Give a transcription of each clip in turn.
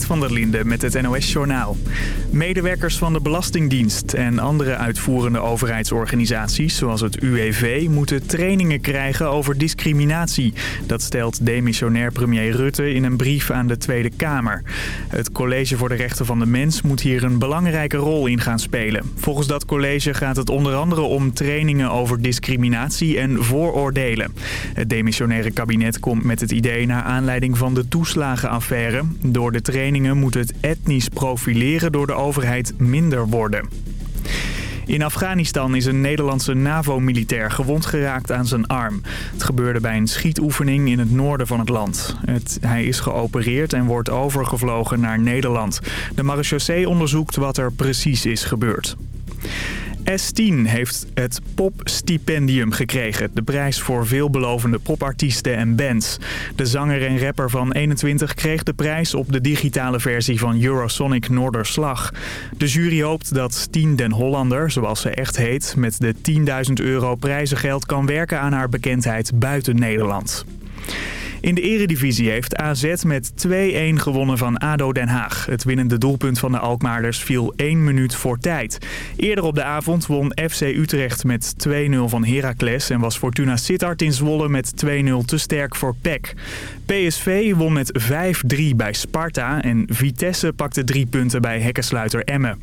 Van der Linde met het NOS-journaal. Medewerkers van de Belastingdienst en andere uitvoerende overheidsorganisaties... zoals het UWV, moeten trainingen krijgen over discriminatie. Dat stelt demissionair premier Rutte in een brief aan de Tweede Kamer. Het College voor de Rechten van de Mens moet hier een belangrijke rol in gaan spelen. Volgens dat college gaat het onder andere om trainingen over discriminatie en vooroordelen. Het demissionaire kabinet komt met het idee naar aanleiding van de toeslagenaffaire. Door de trainingen moet het etnisch profileren door de overheid minder worden. In Afghanistan is een Nederlandse NAVO-militair gewond geraakt aan zijn arm. Het gebeurde bij een schietoefening in het noorden van het land. Het, hij is geopereerd en wordt overgevlogen naar Nederland. De marechaussee onderzoekt wat er precies is gebeurd. S10 heeft het popstipendium gekregen. De prijs voor veelbelovende popartiesten en bands. De zanger en rapper van 21 kreeg de prijs op de digitale versie van Eurosonic Noorderslag. De jury hoopt dat Tien den Hollander, zoals ze echt heet... met de 10.000 euro prijzengeld kan werken aan haar bekendheid buiten Nederland. In de eredivisie heeft AZ met 2-1 gewonnen van ADO Den Haag. Het winnende doelpunt van de Alkmaarders viel 1 minuut voor tijd. Eerder op de avond won FC Utrecht met 2-0 van Heracles... en was Fortuna Sittard in Zwolle met 2-0 te sterk voor PEC. PSV won met 5-3 bij Sparta en Vitesse pakte drie punten bij hekkensluiter Emmen.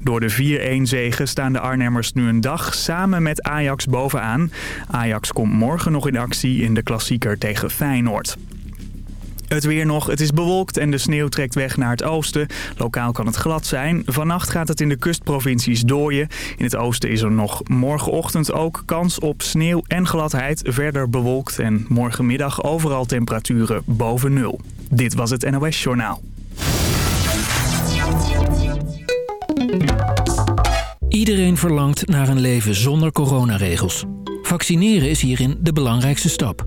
Door de 4-1 zegen staan de Arnhemmers nu een dag samen met Ajax bovenaan. Ajax komt morgen nog in actie in de klassieker tegen Feyenoord. Het weer nog. Het is bewolkt en de sneeuw trekt weg naar het oosten. Lokaal kan het glad zijn. Vannacht gaat het in de kustprovincies dooien. In het oosten is er nog morgenochtend ook kans op sneeuw en gladheid. Verder bewolkt en morgenmiddag overal temperaturen boven nul. Dit was het NOS Journaal. Iedereen verlangt naar een leven zonder coronaregels. Vaccineren is hierin de belangrijkste stap.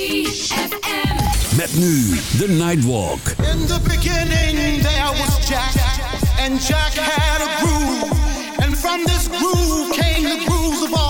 ZFM. Met nu de Nightwalk. In the beginning there was Jack, and Jack had a groove. And from this groove came the grooves of all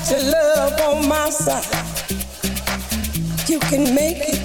Got your love on my side. You can make it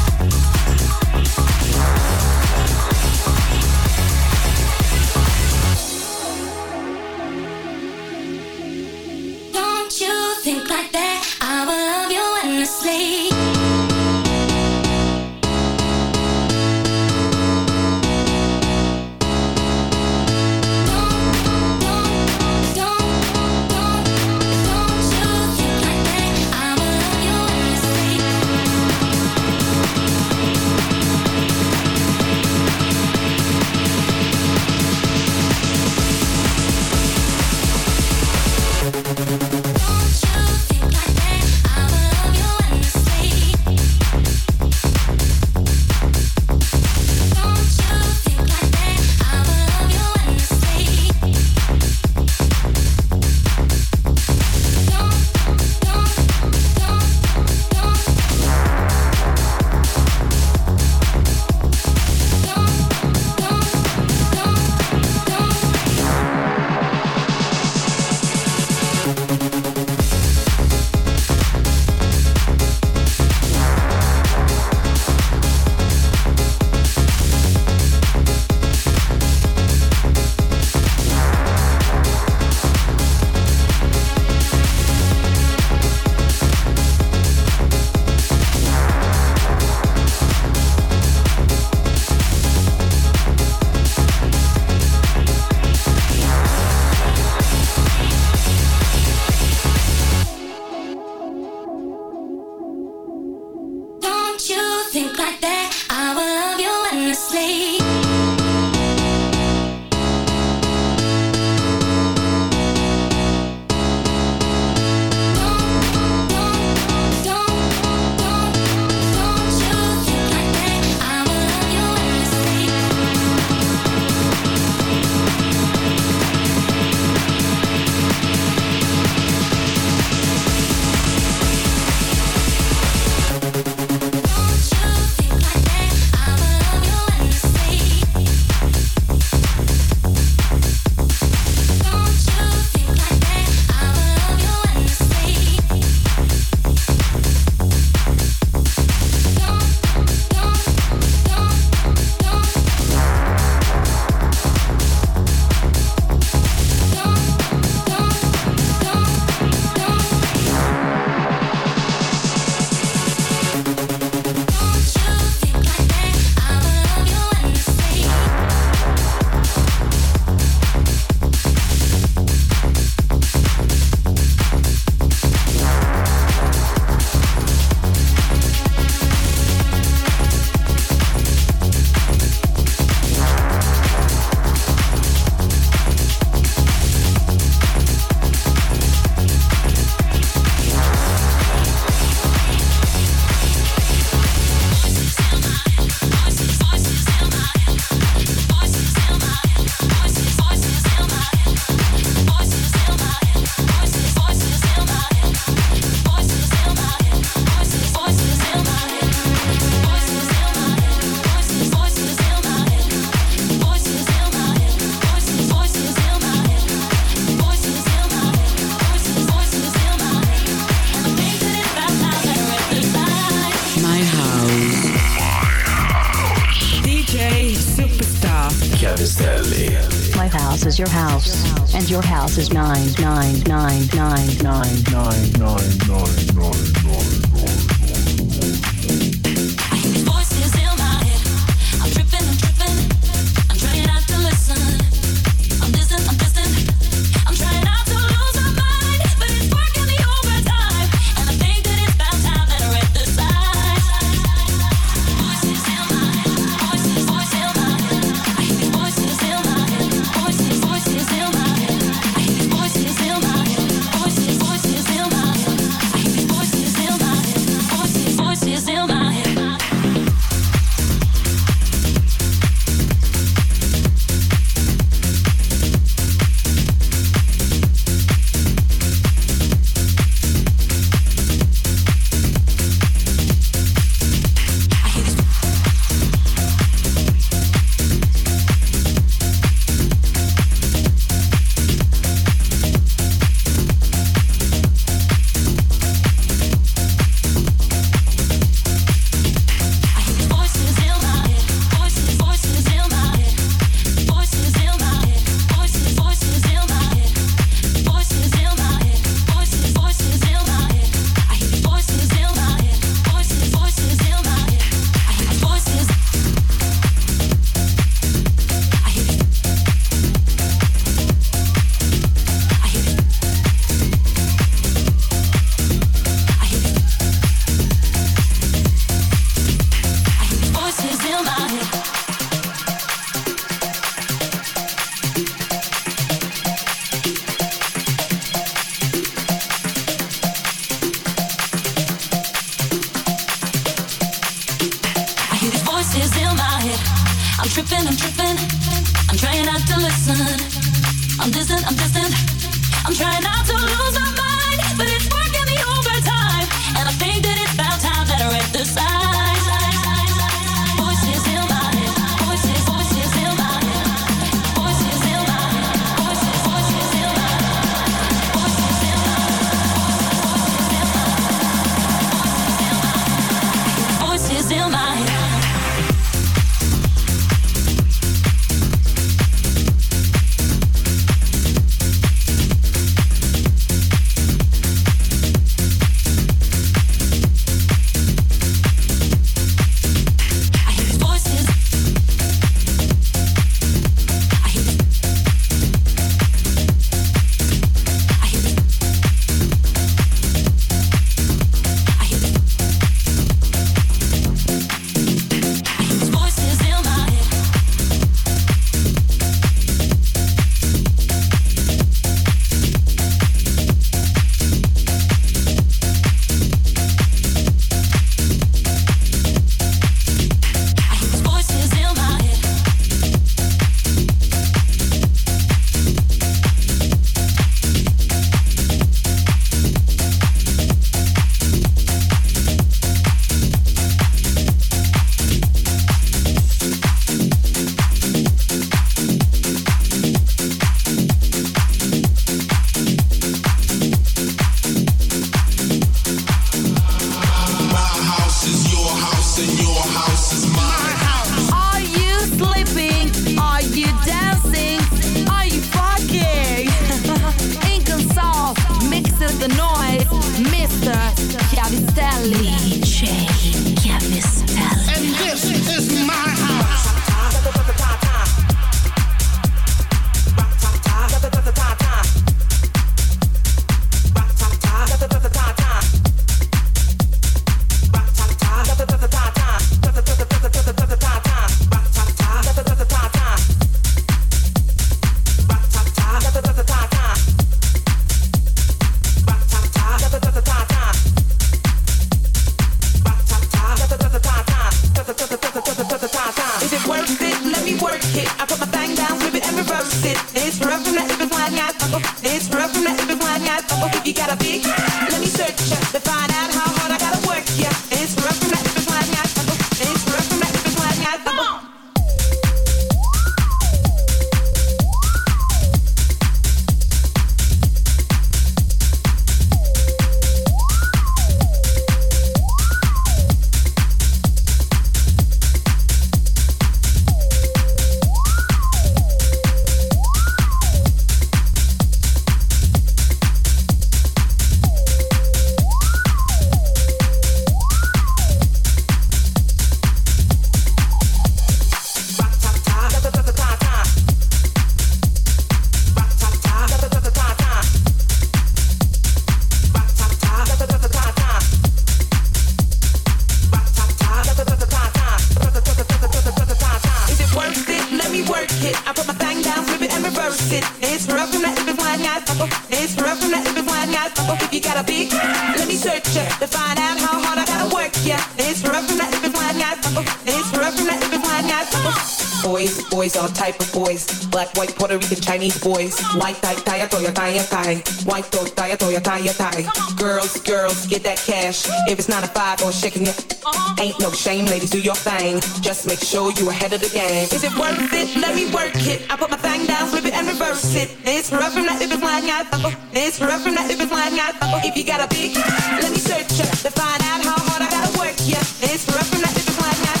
your thigh. Girls, girls, get that cash. If it's not a five or shaking it, uh-huh. ain't no shame, ladies, do your thing. Just make sure you ahead of the game. Is it worth it? Let me work it. I put my thing down, flip it and reverse it. It's rough from that if it's lying out. It's rough from that if it's lying out. If you got a big, let me search you to find out how hard I gotta work you. It's rough from that if it's lying out.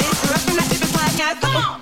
It's rough from that if it's lying out. Come on.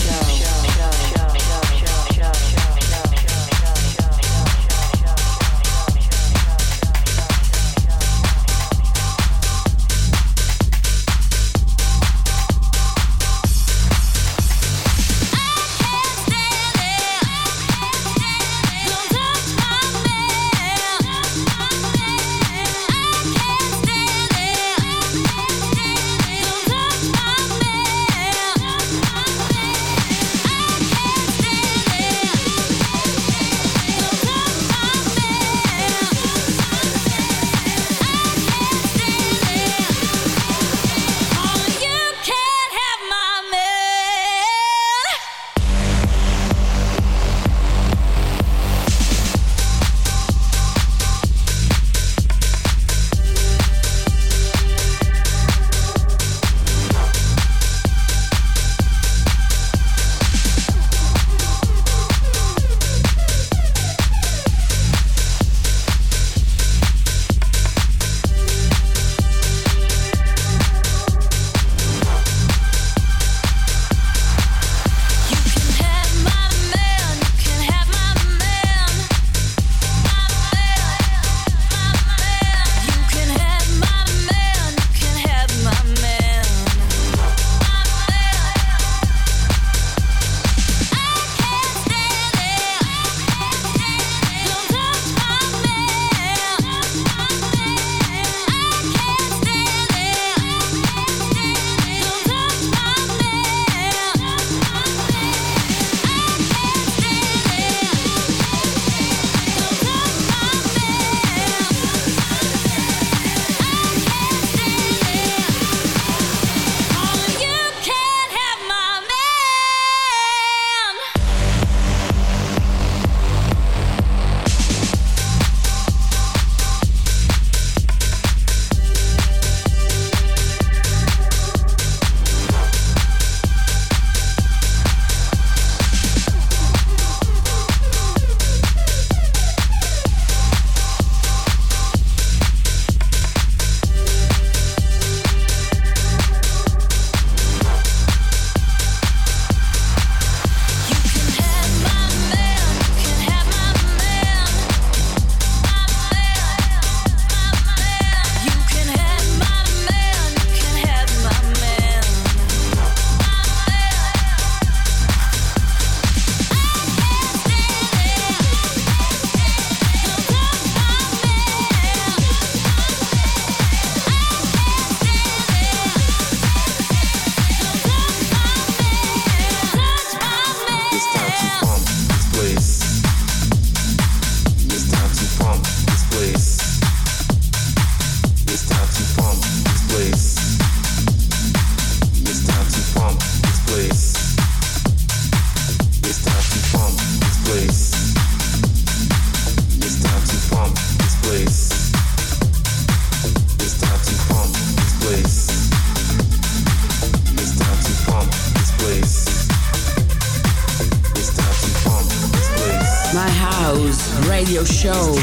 Grooves Radio Show.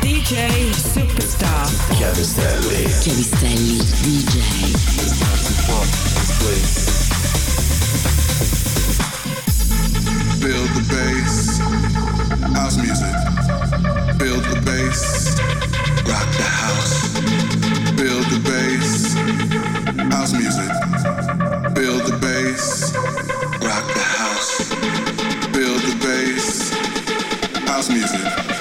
DJ Superstar. Chiavistelli. Chiavistelli DJ. Build the bass. House music. Build the bass. Rock the house. Build the bass. House music. Build the bass house music.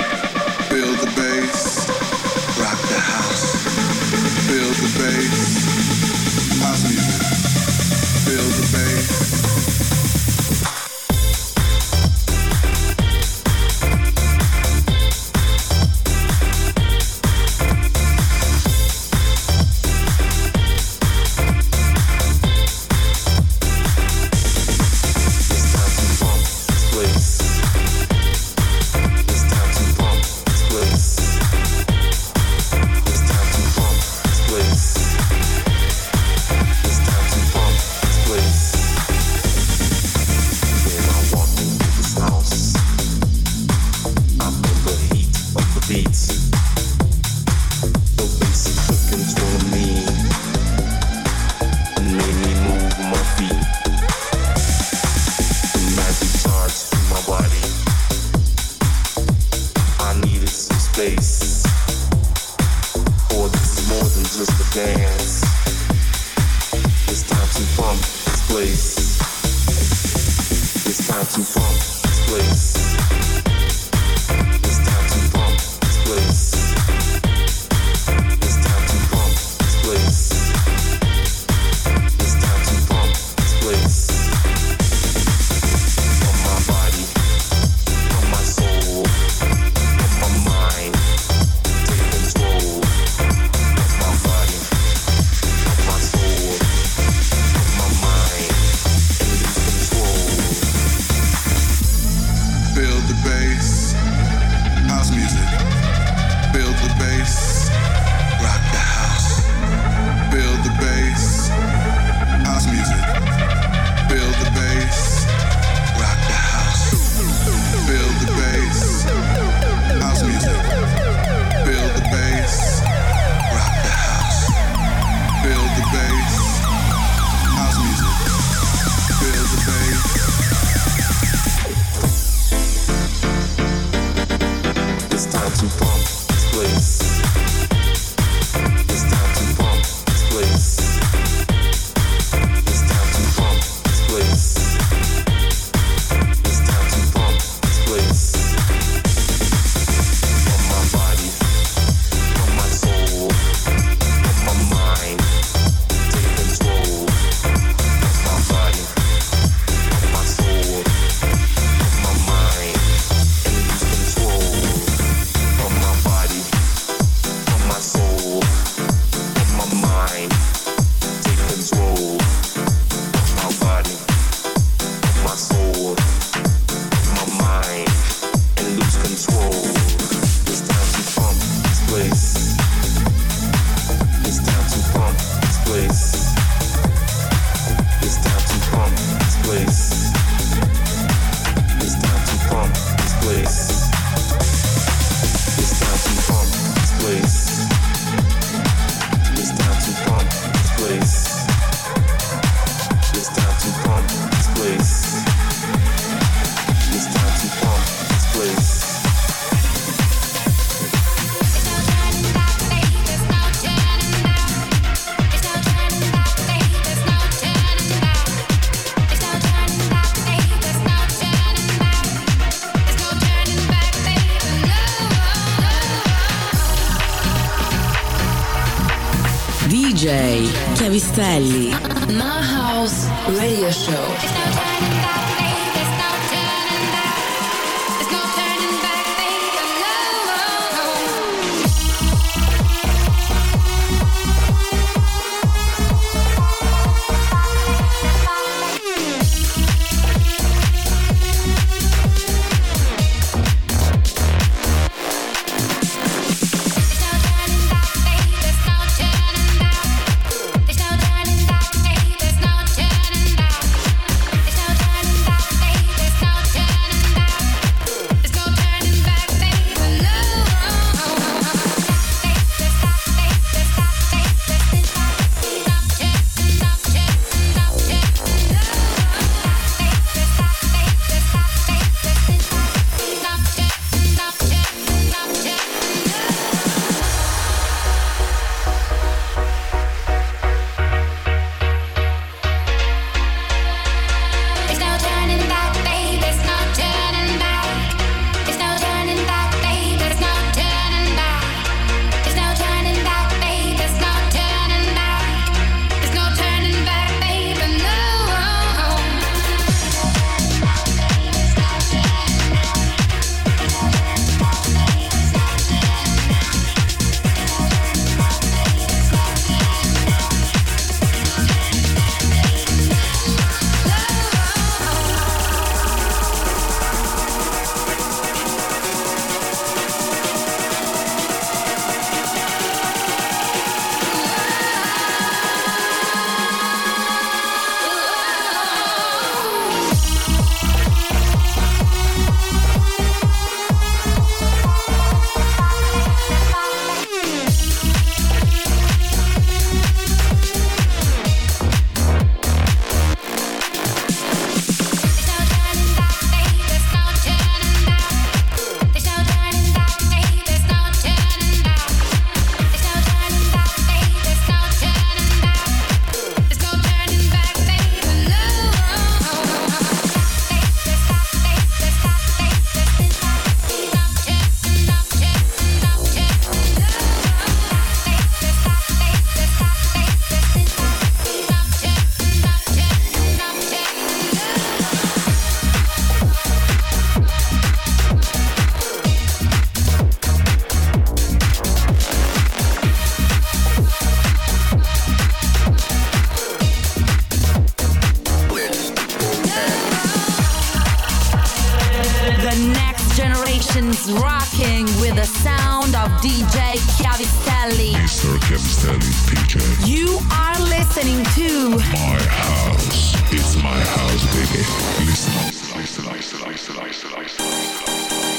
Listening to My house. It's my house, baby. Listen. Listen, listen, listen, listen, listen.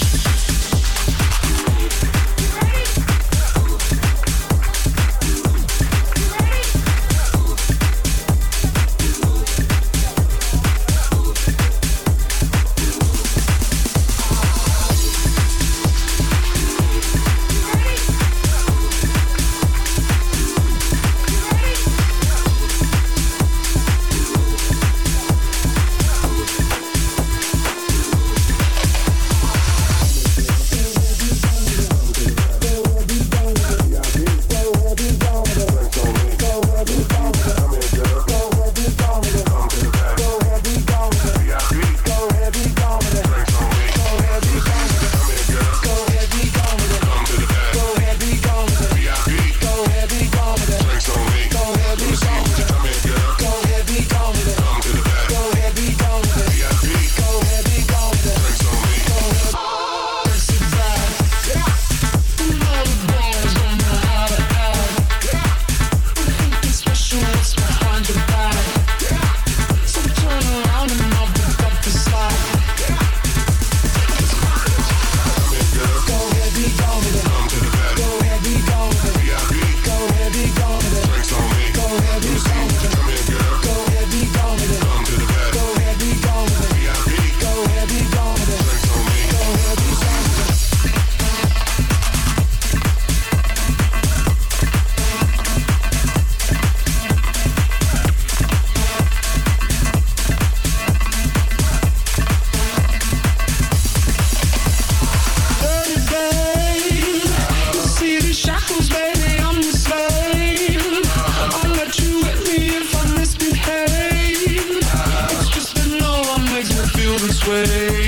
away.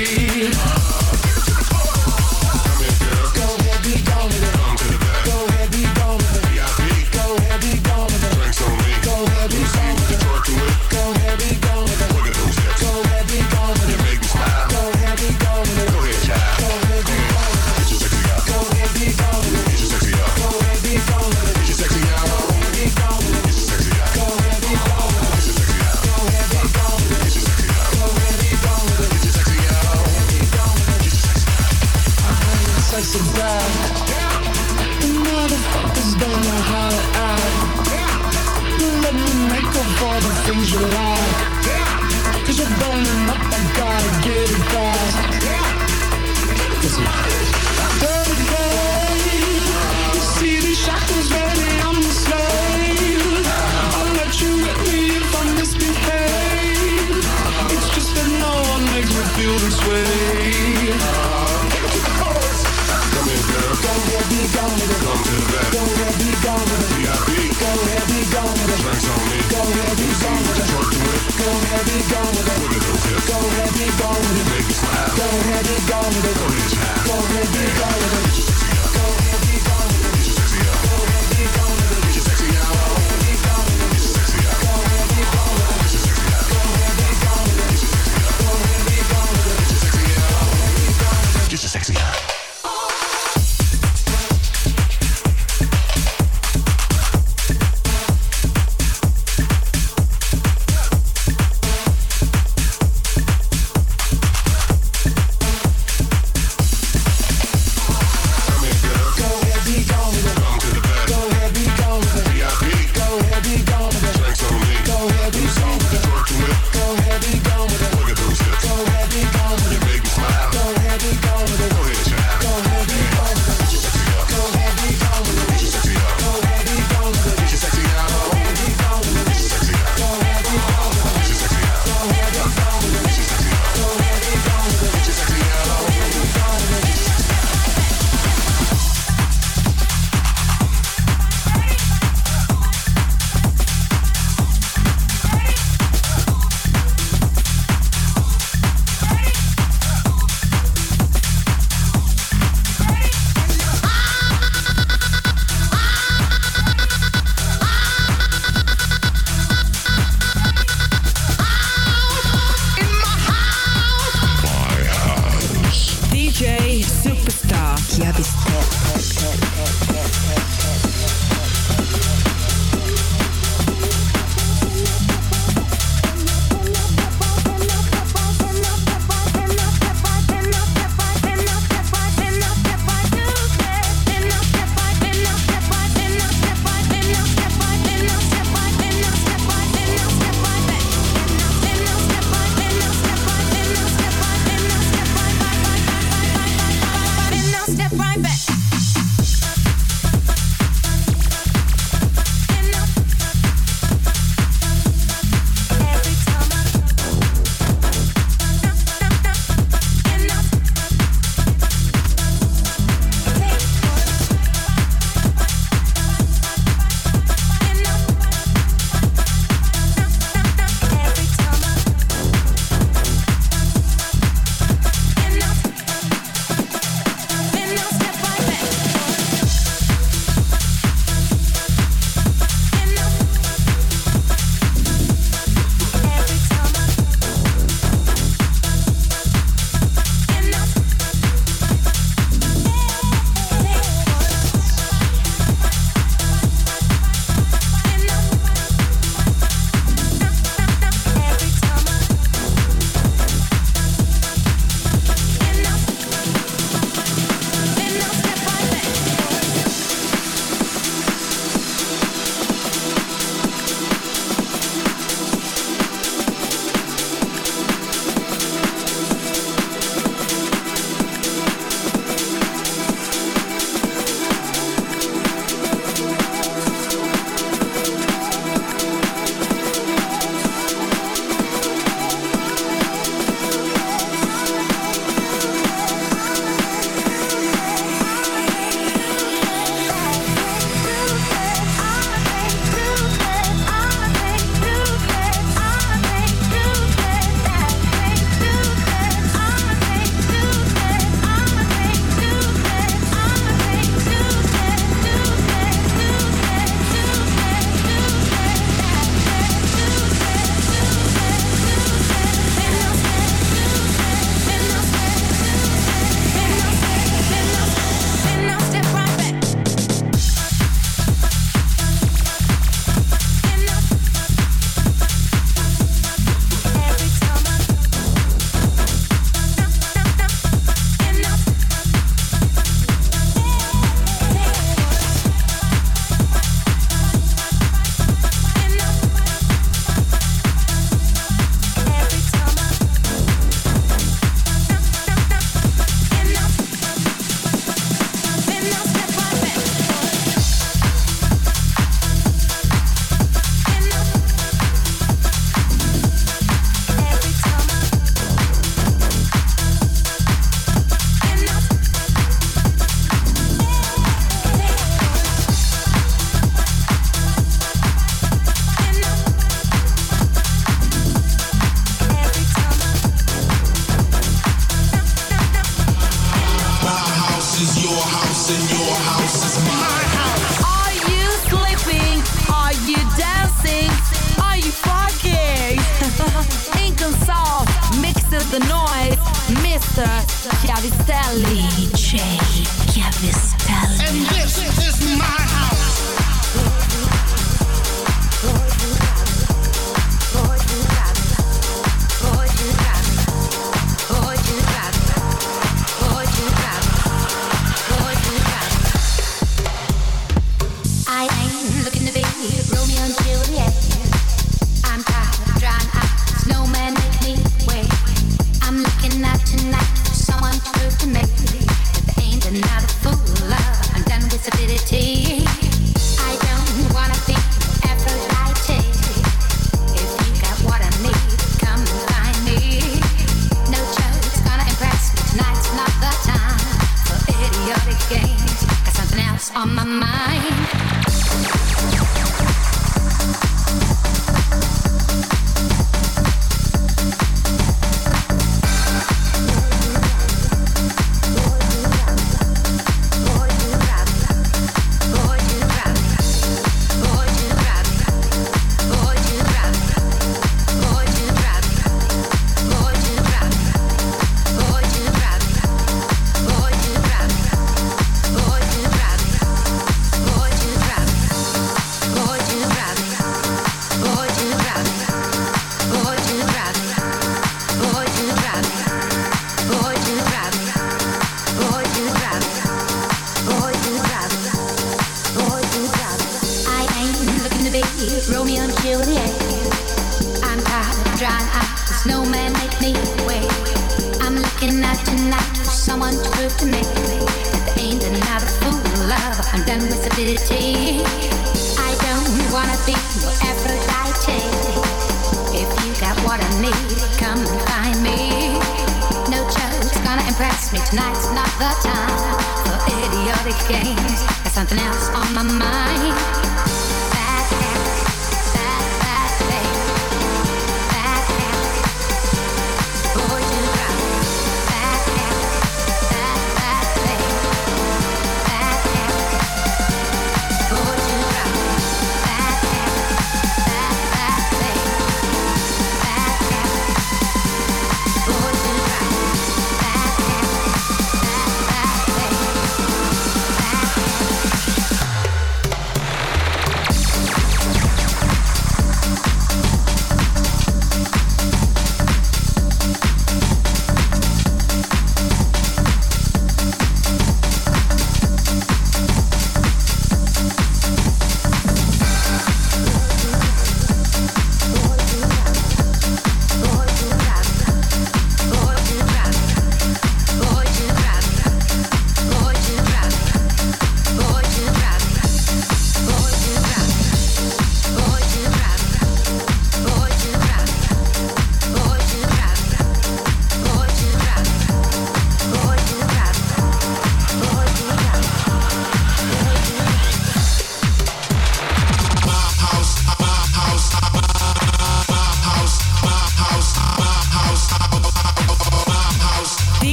Mind.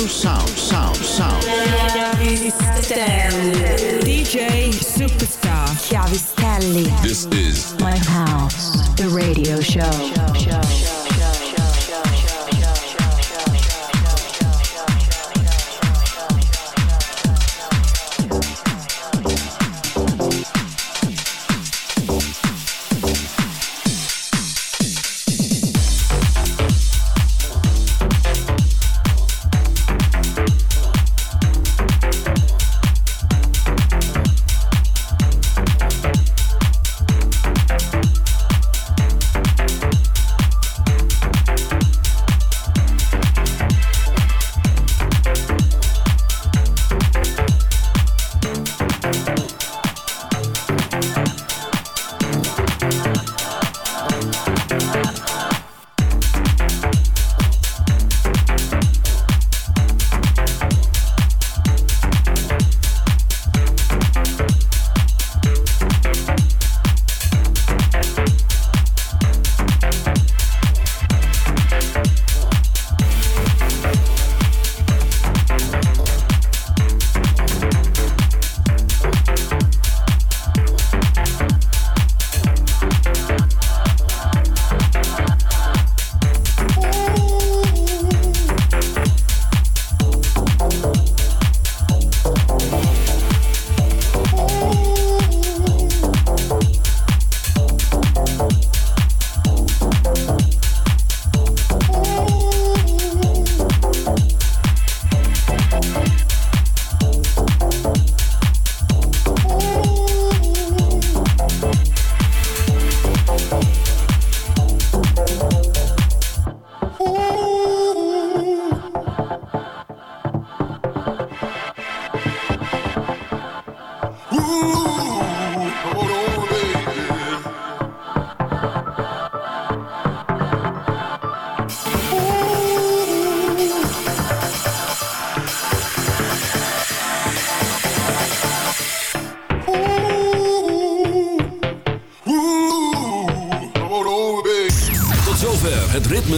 to sound.